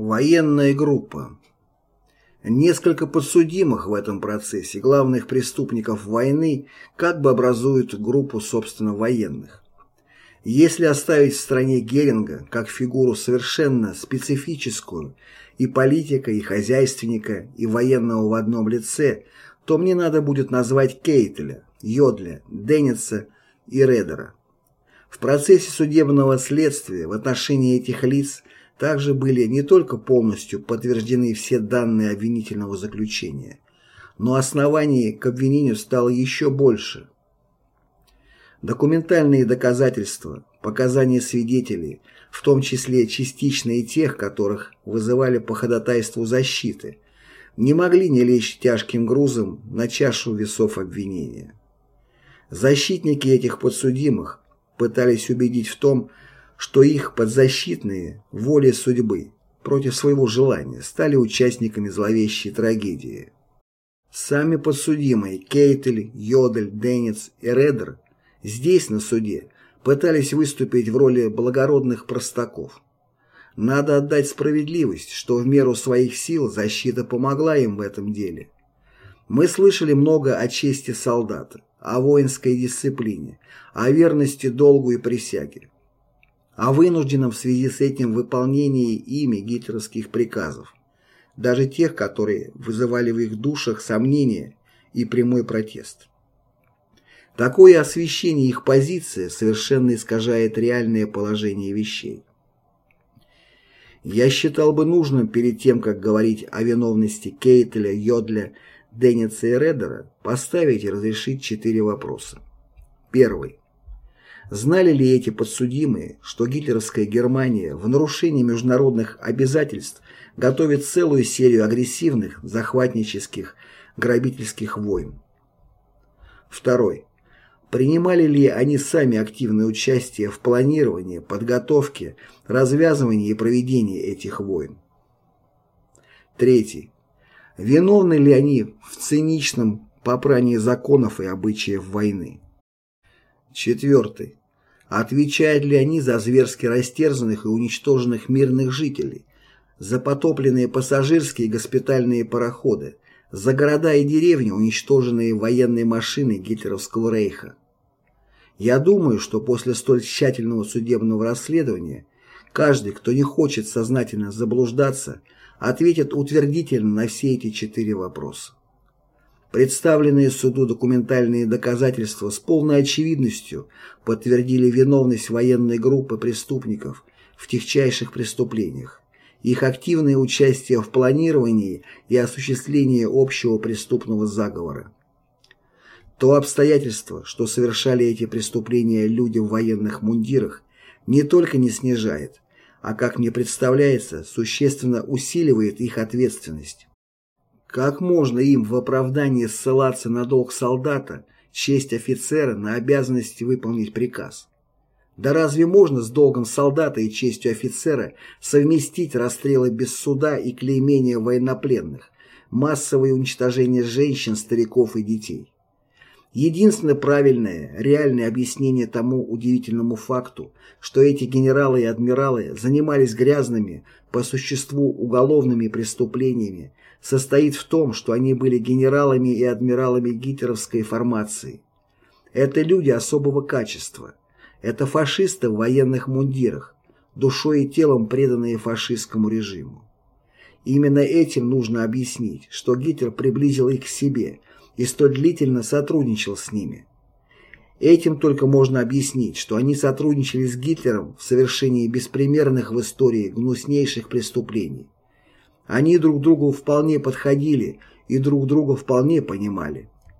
Военная группа Несколько подсудимых в этом процессе, главных преступников войны, как бы образуют группу собственно военных. Если оставить в стране Геринга как фигуру совершенно специфическую и политика, и хозяйственника, и военного в одном лице, то мне надо будет назвать Кейтеля, Йодля, Денниса и Редера. В процессе судебного следствия в отношении этих лиц также были не только полностью подтверждены все данные обвинительного заключения, но оснований к обвинению стало еще больше. Документальные доказательства, показания свидетелей, в том числе частично и тех, которых вызывали по ходатайству защиты, не могли не лечь тяжким грузом на чашу весов обвинения. Защитники этих подсудимых пытались убедить в том, что их подзащитные воле судьбы против своего желания стали участниками зловещей трагедии. Сами подсудимые Кейтель, Йодель, Денниц и Редер здесь, на суде, пытались выступить в роли благородных простаков. Надо отдать справедливость, что в меру своих сил защита помогла им в этом деле. Мы слышали много о чести солдата, о воинской дисциплине, о верности долгу и присяге о вынужденном в связи с этим выполнении ими гитлеровских приказов, даже тех, которые вызывали в их душах сомнения и прямой протест. Такое освещение их позиции совершенно искажает реальное положение вещей. Я считал бы нужным перед тем, как говорить о виновности Кейтеля, Йодля, Денниса и Редера, поставить и разрешить четыре вопроса. Первый. Знали ли эти подсудимые, что гитлеровская Германия в нарушении международных обязательств готовит целую серию агрессивных, захватнических, грабительских войн? Второй. Принимали ли они сами активное участие в планировании, подготовке, развязывании и проведении этих войн? Третий. Виновны ли они в циничном попрании законов и обычаев войны? Четвертый. Отвечают ли они за зверски растерзанных и уничтоженных мирных жителей, за потопленные пассажирские и госпитальные пароходы, за города и деревни, уничтоженные военные машины гитлеровского рейха? Я думаю, что после столь тщательного судебного расследования каждый, кто не хочет сознательно заблуждаться, ответит утвердительно на все эти четыре вопроса. Представленные суду документальные доказательства с полной очевидностью подтвердили виновность военной группы преступников в техчайших преступлениях, их активное участие в планировании и осуществлении общего преступного заговора. То обстоятельство, что совершали эти преступления люди в военных мундирах, не только не снижает, а, как мне представляется, существенно усиливает их ответственность. Как можно им в оправдании ссылаться на долг солдата, честь офицера, на обязанность выполнить приказ? Да разве можно с долгом солдата и честью офицера совместить расстрелы без суда и клеймение военнопленных, массовое уничтожение женщин, стариков и детей? Единственное правильное, реальное объяснение тому удивительному факту, что эти генералы и адмиралы занимались грязными, по существу уголовными преступлениями, состоит в том, что они были генералами и адмиралами гитлеровской формации. Это люди особого качества. Это фашисты в военных мундирах, душой и телом преданные фашистскому режиму. Именно этим нужно объяснить, что Гитлер приблизил их к себе и столь длительно сотрудничал с ними. Этим только можно объяснить, что они сотрудничали с Гитлером в совершении беспримерных в истории гнуснейших преступлений. Они друг другу вполне подходили и друг друга вполне понимали.